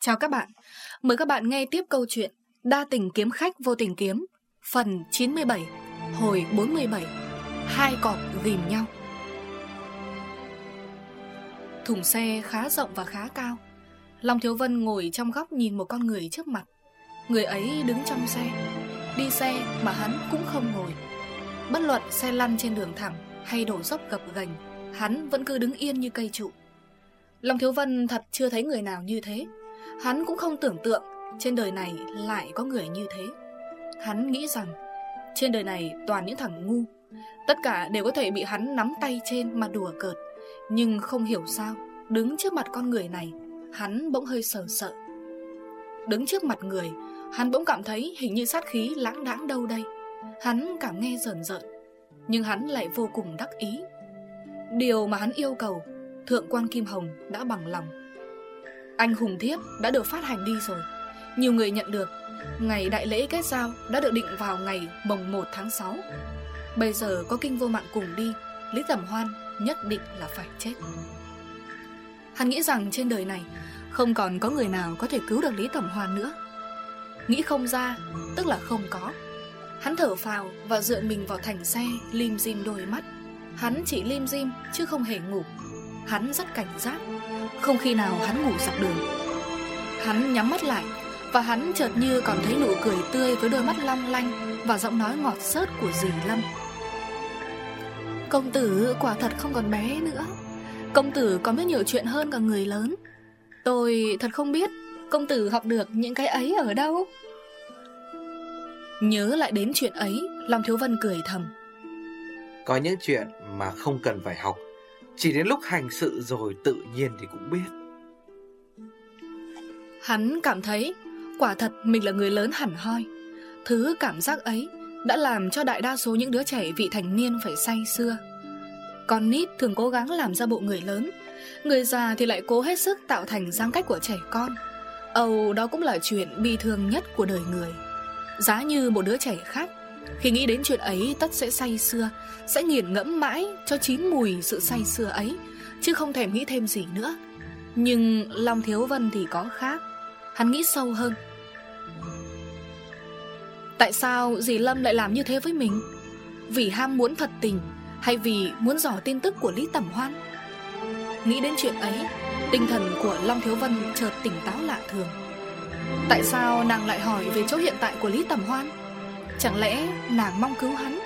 Chào các bạn, mời các bạn nghe tiếp câu chuyện Đa tình kiếm khách vô tình kiếm Phần 97, hồi 47 Hai cọp ghim nhau. Thùng xe khá rộng và khá cao. Long Thiếu Vân ngồi trong góc nhìn một con người trước mặt. Người ấy đứng trong xe. Đi xe mà hắn cũng không ngồi. Bất luận xe lăn trên đường thẳng hay đổ dốc gập ghềnh Hắn vẫn cứ đứng yên như cây trụ. Long Thiếu Vân thật chưa thấy người nào như thế. Hắn cũng không tưởng tượng Trên đời này lại có người như thế. Hắn nghĩ rằng Trên đời này toàn những thằng ngu, Tất cả đều có thể bị hắn nắm tay trên mà đùa cợt. Nhưng không hiểu sao, Đứng trước mặt con người này, Hắn bỗng hơi sợ sợ. Đứng trước mặt người, Hắn bỗng cảm thấy hình như sát khí lãng đãng đâu đây. Hắn cảm nghe rờn rợn, Nhưng hắn lại vô cùng đắc ý. Điều mà hắn yêu cầu, Thượng quan Kim Hồng đã bằng lòng. Anh hùng thiếp đã được phát hành đi rồi. Nhiều người nhận được. Ngày đại lễ kết giao đã được định vào ngày mồng 1 tháng 6 Bây giờ có kinh vô mạng cùng đi. Lý Tẩm Hoan nhất định là phải chết. Hắn nghĩ rằng trên đời này Không còn có người nào có thể cứu được Lý Tẩm Hoan nữa. Nghĩ không ra, Tức là không có. Hắn thở phào và dựa mình vào thành xe Lim dim đôi mắt. Hắn chỉ lim dim chứ không hề ngủ. Hắn rất cảnh giác. Không khi nào hắn ngủ dọc đường. Hắn nhắm mắt lại Và hắn chợt như còn thấy nụ cười tươi Với đôi mắt long lanh Và giọng nói ngọt sớt của dì Lâm. Công tử, quả thật không còn bé nữa. Công tử có biết nhiều chuyện hơn cả người lớn. Tôi thật không biết Công tử học được những cái ấy ở đâu. Nhớ lại đến chuyện ấy lòng Thiếu Vân cười thầm. Có những chuyện mà không cần phải học. Chỉ đến lúc hành sự rồi tự nhiên thì cũng biết. Hắn cảm thấy, Quả thật mình là người lớn hẳn hoi. Thứ cảm giác ấy Đã làm cho đại đa số những đứa trẻ vị thành niên phải say xưa Con nít thường cố gắng làm ra bộ người lớn, Người già thì lại cố hết sức tạo thành giang cách của trẻ con. Âu đó cũng là chuyện bi thương nhất của đời người. Giá như một đứa trẻ khác khi nghĩ đến chuyện ấy, tất sẽ say xưa Sẽ nghiền ngẫm mãi cho chín mùi sự say xưa ấy, Chứ không thèm nghĩ thêm gì nữa. Nhưng Long Thiếu Vân thì có khác. Hắn nghĩ sâu hơn. Tại sao dì Lâm lại làm như thế với mình? Vì ham muốn thật tình, Hay vì muốn dò tin tức của Lý Tẩm Hoan? Nghĩ đến chuyện ấy, Tinh thần của Long Thiếu Vân chợt tỉnh táo lạ thường. Tại sao nàng lại hỏi về chỗ hiện tại của Lý tẩm Hoan? Chẳng lẽ nàng mong cứu hắn?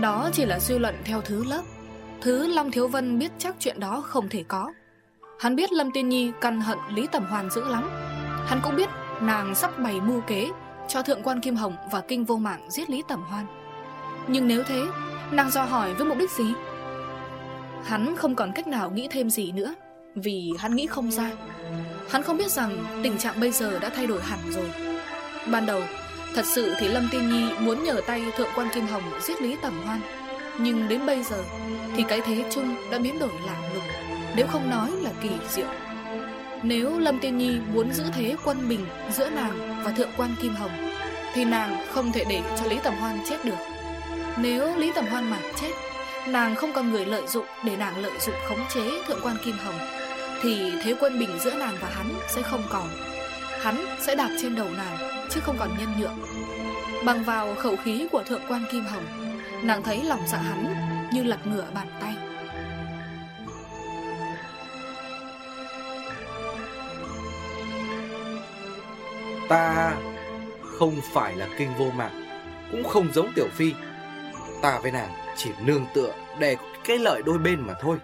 Đó chỉ là suy luận theo thứ lớp. Thứ Long Thiếu Vân biết chắc chuyện đó không thể có. Hắn biết Lâm Tiên Nhi căn hận Lý tẩm hoàn dữ lắm. Hắn cũng biết nàng sắp bày mưu kế Cho Thượng quan Kim Hồng và Kinh Vô Mạng giết Lý tẩm Hoan Nhưng nếu thế, Nàng do hỏi với mục đích gì? Hắn không còn cách nào nghĩ thêm gì nữa, Vì hắn nghĩ không ra. Hắn không biết rằng tình trạng bây giờ đã thay đổi hẳn rồi. Ban đầu Thật sự thì Lâm Tiên Nhi muốn nhờ tay Thượng quan Kim Hồng giết Lý Tẩm Hoan. Nhưng đến bây giờ Thì cái thế chung đã biến đổi lạ lùng, Nếu không nói là kỳ diệu. Nếu Lâm Tiên Nhi muốn giữ thế quân bình Giữa nàng và Thượng quan Kim Hồng, Thì nàng không thể để cho Lý Tẩm Hoan chết được. Nếu Lý Tẩm Hoan mà chết, Nàng không còn người lợi dụng Để nàng lợi dụng khống chế Thượng quan Kim Hồng, thì thế quân bình giữa nàng và hắn sẽ không còn. Hắn sẽ đạp trên đầu nàng, Chứ không còn nhân nhượng. Bằng vào khẩu khí của thượng quan Kim Hồng, Nàng thấy lòng dạ hắn Như lật ngửa bàn tay. Ta không phải là kinh vô mạng, Cũng không giống Tiểu Phi. Ta với nàng chỉ nương tựa Để cái lợi đôi bên mà thôi.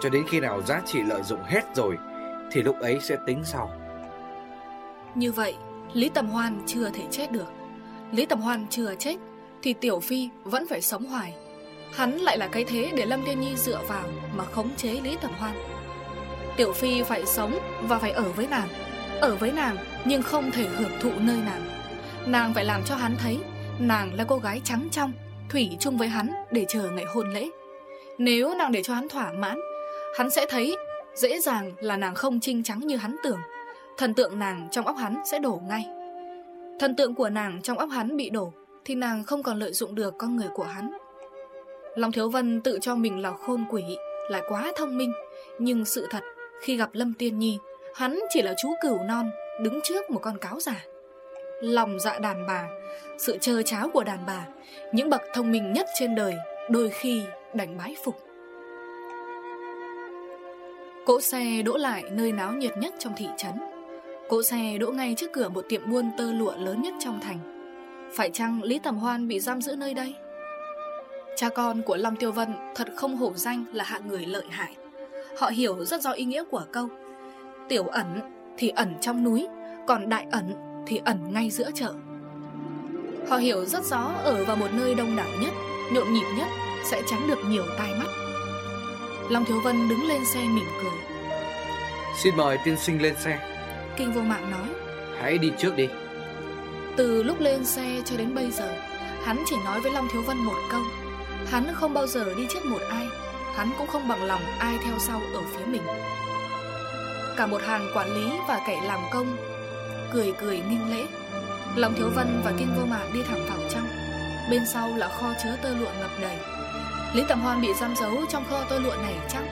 Cho đến khi nào giá trị lợi dụng hết rồi, Thì lúc ấy sẽ tính sau. Như vậy, Lý Tầm Hoan chưa thể chết được. Lý Tầm Hoan chưa chết, Thì Tiểu Phi vẫn phải sống hoài. Hắn lại là cái thế để Lâm thiên Nhi dựa vào Mà khống chế Lý Tầm Hoan. Tiểu Phi phải sống Và phải ở với nàng. Ở với nàng, nhưng không thể hưởng thụ nơi nàng. Nàng phải làm cho hắn thấy, Nàng là cô gái trắng trong, Thủy chung với hắn để chờ ngày hôn lễ. Nếu nàng để cho hắn thỏa mãn, Hắn sẽ thấy Dễ dàng là nàng không trinh trắng như hắn tưởng. Thần tượng nàng trong óc hắn sẽ đổ ngay. Thần tượng của nàng trong óc hắn bị đổ, Thì nàng không còn lợi dụng được con người của hắn. Long Thiếu Vân tự cho mình là khôn quỷ, Lại quá thông minh. Nhưng sự thật, Khi gặp Lâm Tiên Nhi, Hắn chỉ là chú cừu non, Đứng trước một con cáo già Lòng dạ đàn bà, Sự trơ cháo của đàn bà, Những bậc thông minh nhất trên đời, Đôi khi đánh bái phục. Cỗ xe đỗ lại nơi náo nhiệt nhất trong thị trấn. Cỗ xe đỗ ngay trước cửa một tiệm buôn tơ lụa lớn nhất trong thành. Phải chăng Lý Tầm Hoan bị giam giữ nơi đây? Cha con của Long Tiêu Vân thật không hổ danh là hạng người lợi hại. Họ hiểu rất rõ ý nghĩa của câu, Tiểu ẩn thì ẩn trong núi, Còn đại ẩn thì ẩn ngay giữa chợ. Họ hiểu rất rõ ở vào một nơi đông đảo nhất, Nhộn nhịp nhất Sẽ tránh được nhiều tai mắt. Long Thiếu Vân đứng lên xe mỉm cười. Xin mời tiên sinh lên xe. Kinh vô mạng nói. Hãy đi trước đi. Từ lúc lên xe cho đến bây giờ Hắn chỉ nói với Long Thiếu Vân một câu. Hắn không bao giờ đi trước một ai Hắn cũng không bằng lòng ai theo sau ở phía mình. Cả một hàng quản lý và kẻ làm công Cười cười nghinh lễ. Long Thiếu Vân và Kinh Vô Mạng đi thẳng vào trong. Bên sau là kho chứa tơ lụa ngập đầy. Lý Tầm Hoan bị giam giấu trong kho tơ lụa này chắc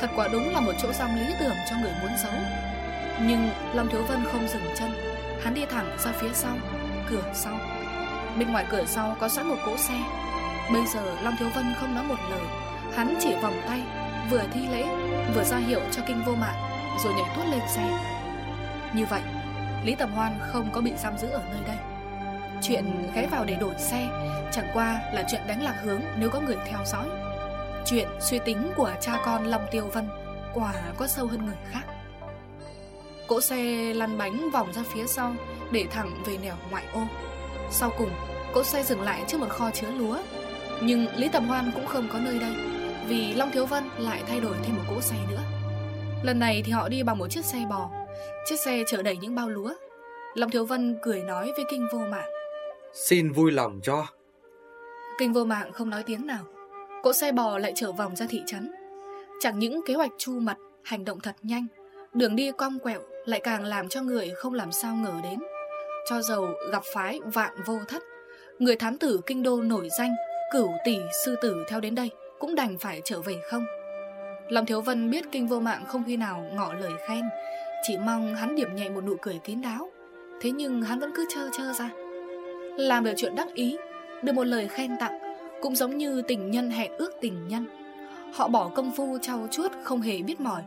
Thật quả đúng là một chỗ giam lý tưởng cho người muốn giấu nhưng Long Thiếu Vân không dừng chân. Hắn đi thẳng ra phía sau, Cửa sau. Bên ngoài cửa sau có sẵn một cỗ xe. Bây giờ Long Thiếu Vân không nói một lời. Hắn chỉ vòng tay, Vừa thi lễ, Vừa ra hiệu cho kinh vô mạng, Rồi nhảy tuốt lên xe. Như vậy, Lý Tầm Hoan không có bị giam giữ ở nơi đây. Chuyện ghé vào để đổi xe Chẳng qua là chuyện đánh lạc hướng Nếu có người theo dõi. Chuyện suy tính của cha con Long Tiêu Vân Quả có sâu hơn người khác. Cỗ xe lăn bánh vòng ra phía sau Để thẳng về nẻo ngoại ô. Sau cùng Cỗ xe dừng lại trước một kho chứa lúa. Nhưng Lý Tầm Hoan cũng không có nơi đây Vì Long Thiếu Vân lại thay đổi thêm một cỗ xe nữa. Lần này thì họ đi bằng một chiếc xe bò. Chiếc xe chở đầy những bao lúa. Long Thiếu Vân cười nói với Kinh Vô Mạng. Xin vui lòng cho. Kinh Vô Mạng không nói tiếng nào. Cỗ xe bò lại trở vòng ra thị trấn. Chẳng những kế hoạch chu mặt Hành động thật nhanh Đường đi cong quẹo lại càng làm cho người không làm sao ngờ đến. Cho dầu gặp phái vạn vô thất, Người thám tử kinh đô nổi danh, Cửu tỷ sư tử theo đến đây, Cũng đành phải trở về không? Lòng thiếu vân biết kinh vô mạng không khi nào ngỏ lời khen, Chỉ mong hắn điểm nhẹ một nụ cười kín đáo. Thế nhưng hắn vẫn cứ chơ chơ ra. Làm được chuyện đắc ý, Được một lời khen tặng, Cũng giống như tình nhân hẹn ước tình nhân. Họ bỏ công phu trao chuốt không hề biết mỏi.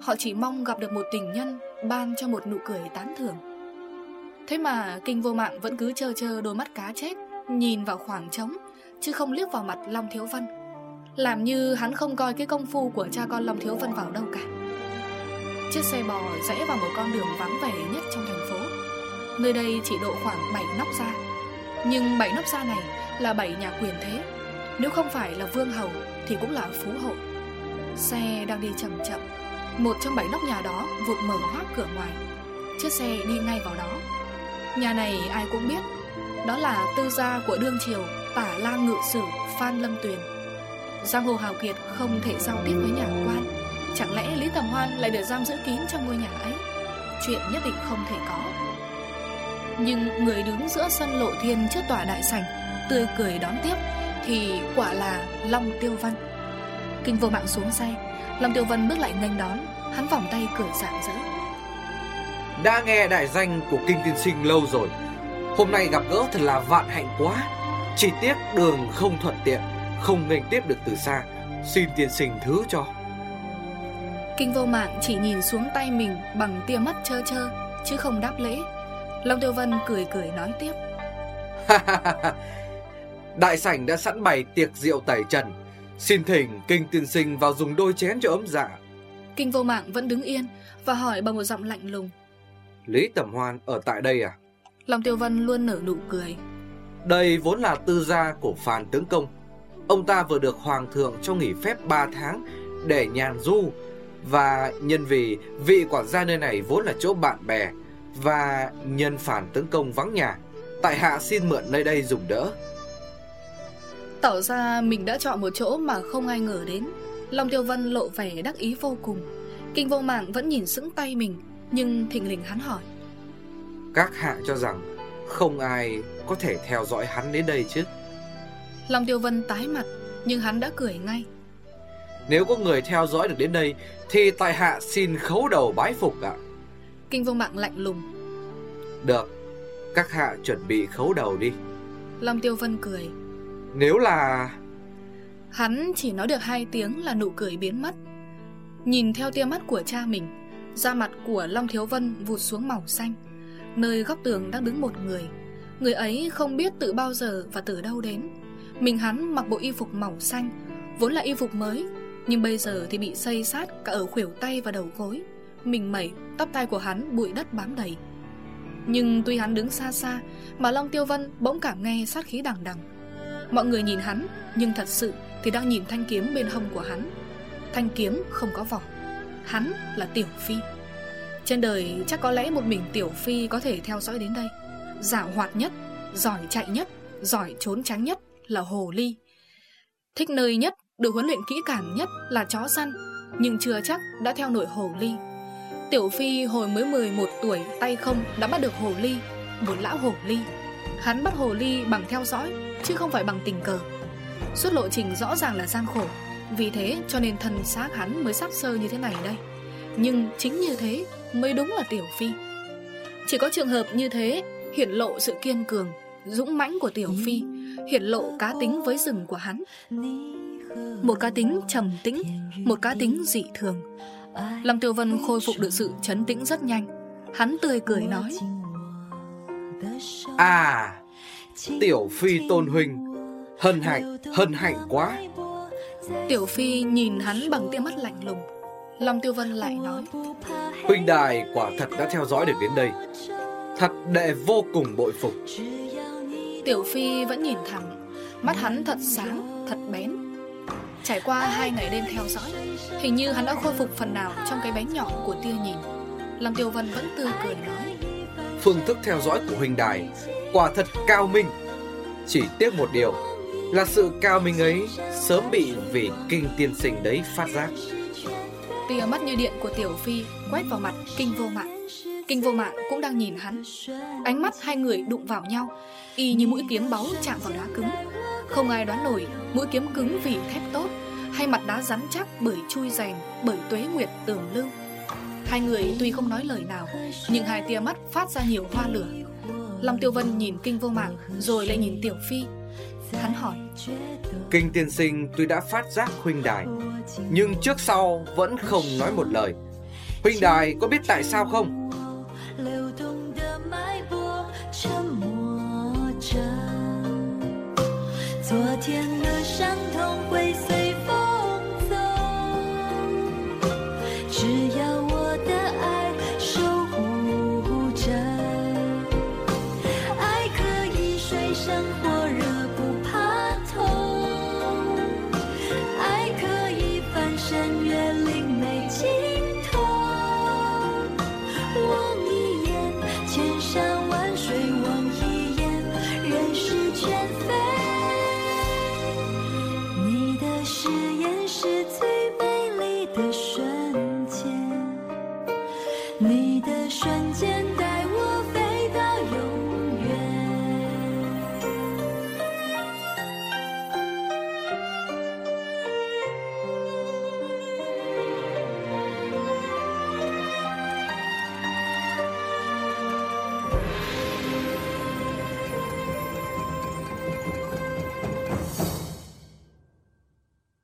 Họ chỉ mong gặp được một tình nhân Ban cho một nụ cười tán thưởng. Thế mà kinh vô mạng vẫn cứ chơ chơ đôi mắt cá chết, Nhìn vào khoảng trống, Chứ không liếc vào mặt Long Thiếu Vân Làm như hắn không coi cái công phu của cha con Long Thiếu Vân vào đâu cả. Chiếc xe bò rẽ vào một con đường vắng vẻ nhất trong thành phố. Nơi đây chỉ độ khoảng 7 nóc ra. Nhưng 7 nóc ra này là 7 nhà quyền thế. Nếu không phải là vương hầu thì cũng là phú hộ Xe đang đi chậm chậm. Một trong bảy nóc nhà đó vụt mở hoác cửa ngoài. Chiếc xe đi ngay vào đó. Nhà này ai cũng biết, Đó là tư gia của đương triều, Tả la ngự sử Phan Lâm Tuyền. Giang hồ hào kiệt không thể giao tiếp với nhà quan. Chẳng lẽ Lý Tầm Hoan lại được giam giữ kín trong ngôi nhà ấy? Chuyện nhất định không thể có. Nhưng người đứng giữa sân lộ thiên trước tòa đại sảnh, Tươi cười đón tiếp, Thì quả là Long Tiêu Văn. Kinh vô mạng xuống xe Long Tiêu Vân bước lại nghênh đón Hắn vòng tay cười rạng rỡ. Đã nghe đại danh của Kinh Tiên Sinh lâu rồi Hôm nay gặp gỡ thật là vạn hạnh quá. Chỉ tiếc đường không thuận tiện Không nghênh tiếp được từ xa. Xin tiên sinh thứ cho. Kinh vô mạng chỉ nhìn xuống tay mình Bằng tia mắt chơ chơ Chứ không đáp lễ. Long Tiêu Vân cười cười nói tiếp. Đại sảnh đã sẵn bày tiệc rượu tẩy trần Xin thỉnh kinh tiên sinh vào dùng đôi chén cho ấm dạ. Kinh vô mạng vẫn đứng yên Và hỏi bằng một giọng lạnh lùng. Lý Tầm Hoan ở tại đây à? Long Tiêu Vân luôn nở nụ cười. Đây vốn là tư gia của Phan Tướng Công. Ông ta vừa được Hoàng thượng cho nghỉ phép 3 tháng Để nhàn du. Và nhân vì vị quản gia nơi này vốn là chỗ bạn bè Và nhân Phan Tướng Công vắng nhà Tại hạ xin mượn nơi đây dùng đỡ Tỏ ra mình đã chọn một chỗ mà không ai ngờ đến. Long Tiêu Vân lộ vẻ đắc ý vô cùng. Kinh vô mạng vẫn nhìn sững tay mình Nhưng thình lình hắn hỏi. Các hạ cho rằng Không ai có thể theo dõi hắn đến đây chứ? Long Tiêu Vân tái mặt Nhưng hắn đã cười ngay. Nếu có người theo dõi được đến đây Thì tại hạ xin khấu đầu bái phục ạ. Kinh vô mạng lạnh lùng. Được Các hạ chuẩn bị khấu đầu đi. Long Tiêu Vân cười nếu là Hắn chỉ nói được hai tiếng là nụ cười biến mất. Nhìn theo tia mắt của cha mình Da mặt của Long Thiếu Vân vụt xuống màu xanh Nơi góc tường đang đứng một người. Người ấy không biết từ bao giờ và từ đâu đến. Mình hắn mặc bộ y phục màu xanh Vốn là y phục mới Nhưng bây giờ thì bị xây sát cả ở khuỷu tay và đầu gối. Mình mẩy, tóc tai của hắn bụi đất bám đầy. Nhưng tuy hắn đứng xa xa Mà Long Tiêu Vân bỗng cảm nghe sát khí đằng đằng. Mọi người nhìn hắn Nhưng thật sự thì đang nhìn thanh kiếm bên hông của hắn. Thanh kiếm không có vỏ Hắn là Tiểu Phi. Trên đời chắc có lẽ một mình Tiểu Phi có thể theo dõi đến đây. Giảo hoạt nhất, giỏi chạy nhất, giỏi trốn tránh nhất là Hồ Ly. Thích nơi nhất, được huấn luyện kỹ càng nhất là chó săn Nhưng chưa chắc đã theo nổi Hồ Ly. Tiểu Phi hồi mới 11 tuổi tay không đã bắt được Hồ Ly Một lão Hồ Ly. Hắn bắt Hồ Ly bằng theo dõi, Chứ không phải bằng tình cờ. Suốt lộ trình rõ ràng là gian khổ. Vì thế cho nên thân xác hắn mới sắp sơ như thế này đây. Nhưng chính như thế mới đúng là Tiểu Phi. Chỉ có trường hợp như thế Hiển lộ sự kiên cường, Dũng mãnh của Tiểu Phi, Hiển lộ cá tính với rừng của hắn. Một cá tính trầm tĩnh, Một cá tính dị thường. Lâm Tiêu Vân khôi phục được sự chấn tĩnh rất nhanh. Hắn tươi cười nói À Tiểu Phi tôn huynh Hân hạnh, hân hạnh quá. Tiểu Phi nhìn hắn bằng tia mắt lạnh lùng. Long Tiêu Vân lại nói Huynh đài quả thật đã theo dõi được đến đây. Thật đệ vô cùng bội phục. Tiểu Phi vẫn nhìn thẳng. Mắt hắn thật sáng, thật bén. Trải qua hai ngày đêm theo dõi Hình như hắn đã khôi phục phần nào Trong cái bánh nhỏ của tia nhìn. Long Tiêu Vân vẫn tươi cười nói Phương thức theo dõi của huynh đài. Quả thật cao minh. Chỉ tiếc một điều, là sự cao minh ấy sớm bị vị kinh tiên sinh đấy phát giác. Tia mắt như điện của Tiểu Phi quét vào mặt kinh vô mạng. Kinh vô mạng cũng đang nhìn hắn. Ánh mắt hai người đụng vào nhau, Y như mũi kiếm báu chạm vào đá cứng. Không ai đoán nổi mũi kiếm cứng vì thép tốt Hay mặt đá rắn chắc bởi chui rèn, Bởi tuế nguyệt tường lưu. Hai người tuy không nói lời nào, Nhưng hai tia mắt phát ra nhiều hoa lửa. Long Tiêu Vân nhìn Kinh Vô Mạng, Rồi lại nhìn Tiểu Phi. Hắn hỏi, Kinh tiên sinh tuy đã phát giác huynh đài, Nhưng trước sau vẫn không nói một lời. Huynh đài có biết tại sao không? 你的瞬间带